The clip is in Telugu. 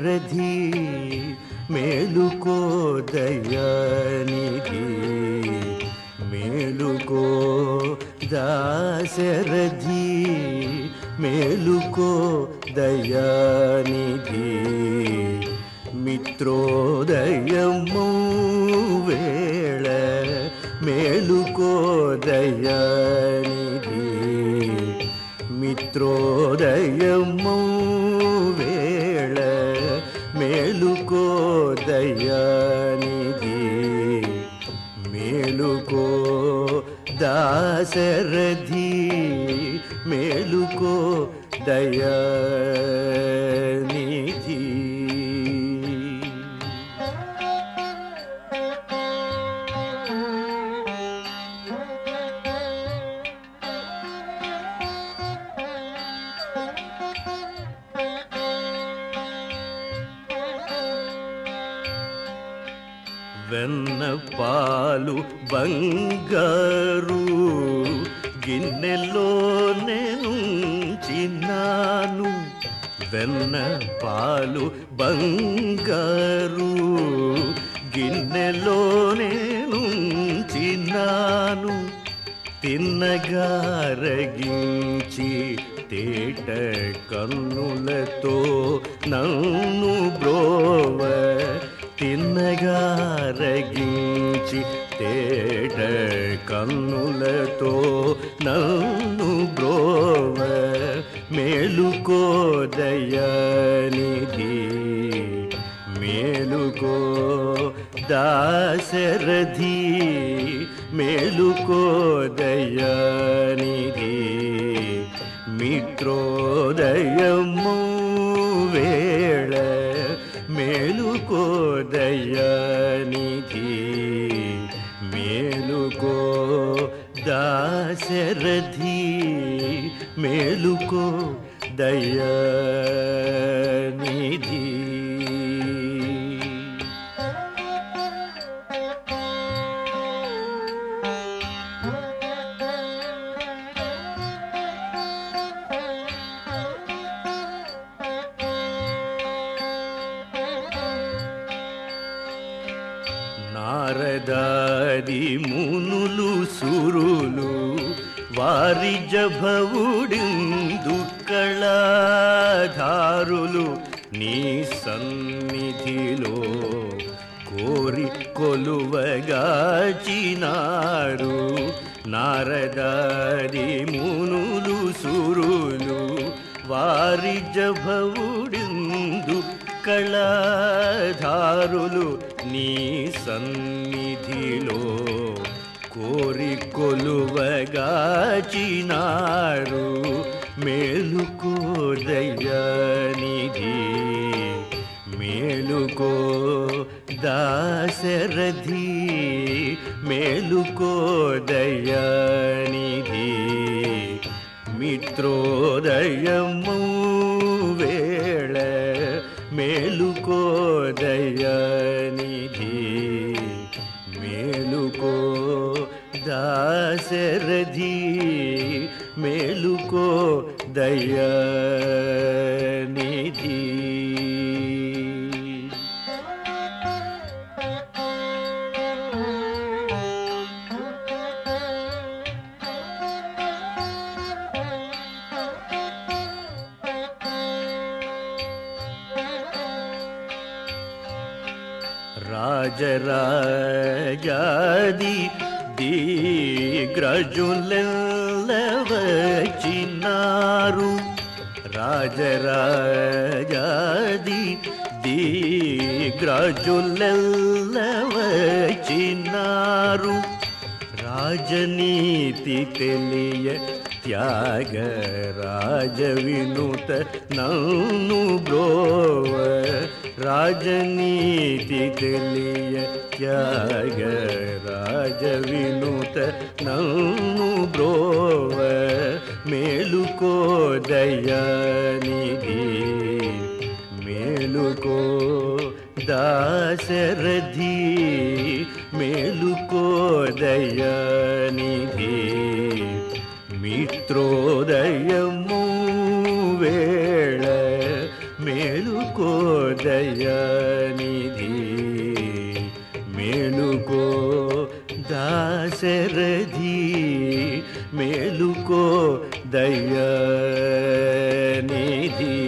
దాశరథి మేలుకో దయానిధి మేలుకో దాశరథి మేలుకో దయానిధి మిత్రోదయము వేళ మేలుకో దయానిధి దాశరథి మేలుకో దయానిధి వెన్న పాలు బంగారు గిన్నెలో నేను చిన్నాను. వెన్న పాలు బంగారు గిన్నెలో నేను చిన్నాను. తిన్నగారగించి తేట కన్నులతో నన్ను బ్రోవ తిన్నగారగించి తేట కన్నులతో నన్ను బ్రోవ మేలుకోదయనిధి. మేలుకో దాశరథి మేలుకోదయనిధి. మిత్రోదయం మేలుకో దయానిధి మేలుకో దాశరథి మేలుకో దయానిధి నారదాది మునులు సురులు వారి జభవుడిందు కళాధారులు నీ సన్నిధిలో కోరి కొలువగాచినారు. నారదాది మునులు సురులు వారి జభవుడిందు కళాధారులు నీ సన్నిధిలో కొలువగాచినారు మేలుకోదయానిధి మేలుకో దాశరథి మేలుకోదయానిధి మిత్రోదయము వేళ మేలుకో మేలుకో దయానిధి రాజరాజాది దిగ్రజులెల్లవచినారు రాజరాజాది దిగ్రజులెల్లవచినారు రాజనీతి తెలియ త్యాగ రాజ వినుత నన్ను బ్రోవ రాజనీతి తెలియ త్యాగ రాజ వినుత నన్ను బ్రోవ మేలుకో దయానిధి మేలుకో దాశరథి. మేలుకో మేలుకో మిత్రోదయము వేళ మేలుకో దయానిధి మేలుకో దాశరథి. को दया निधि।